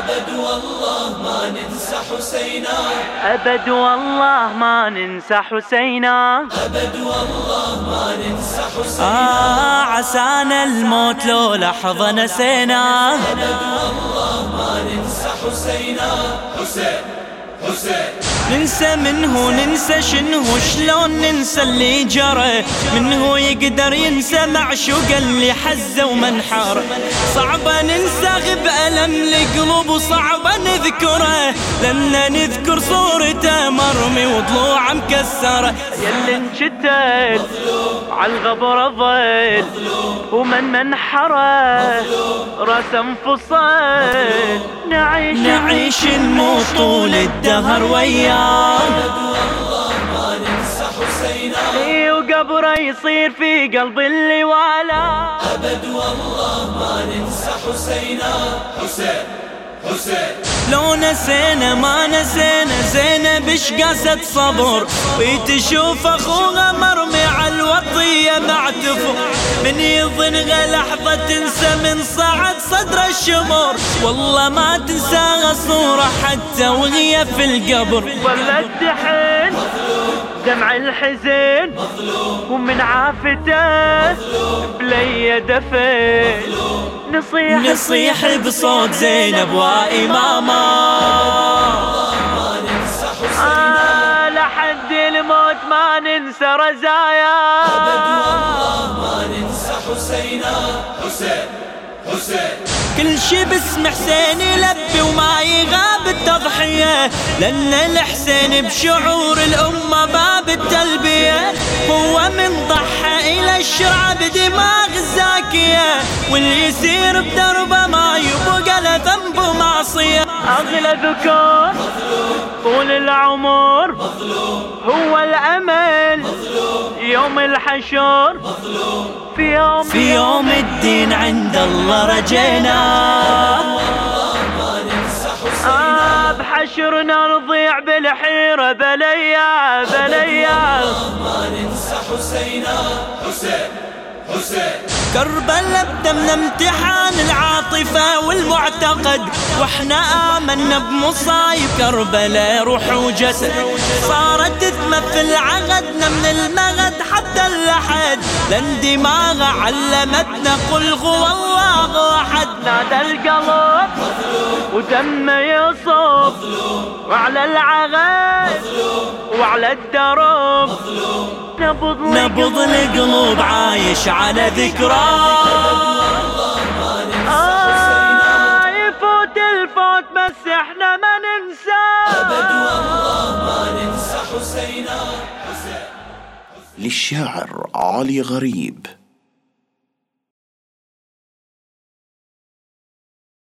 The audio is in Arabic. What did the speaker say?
أبد والله ما ننسى حسينا. أبد والله ما ننسى حسينا. أبد والله ما ننسى حسينا. آه عسانا الموت لو لحظة نسينا. أبد والله ما ننسى حسينا. حسين حسين. ننسى منه ننسى شنو شلون ننسى اللي جرى؟ منه يقدر ينسى معشوق اللي حزه ومنحر. صعبة ننسى غب ألم القلوب وصعبة نذكره لأن نذكر صورته مرمي وضلوعه مكسرة. يلي انشتت عالغبر ظل ومن منحره رسم فصل نعيش نعيش نموت طول الدهر وياه. اي وقبره يصير في قلب اللي والاه أبد والله ما ننسى حسينا. حسين حسين. لو نسينا ما نسينا زينب إيش قاسة صبر. ويتشوف أخوها مرمي على الوطية معتفر من يظنها لحظة تنسى من صعد صدر الشمر. والله ما تنساها صورة حتى وهي في القبر. ولا الدحين دمع الحزن ومن عافته بلي دفن. نصيح نصيح بصوت زينب وإماما. لحد الموت ما ننسى رزايا. ما ننسى حسينا. حسين حسين. كل شي باسم حسين يلبي وما يغاب التضحية لأن الحسين بشعور الأمة باب التلبية. هو من ضحى إلى الشرع بدماغ الزاكية واللي يسير بدربه ما يبقى له ذنب معصية أغلى ذكر طول العمر هو الأمل. يوم الحشر في يوم في يوم الدين عند الله رجينا. آه بحشرنا نضيع بالحيرة بليا بليا. ما ننسى حسينا. حسين حسين. كربلاء بدمنا امتحان العاطفة والمعتقد وإحنا آمنا بمصايب كربلاء روح وجسد. صارت تمثل عقدنا من المغد حتى اللحد لأن دماغها علمتنا قل هو الله واحد نادى القلب ودم يصب وعلى العغد وعلى الدرب. نبض نبض القلوب عايش على ذكرى. يفوت الفوت بس إحنا ما ننسى. أبد والله ما ننسى حسينا. حسين. للشاعر علي غريب.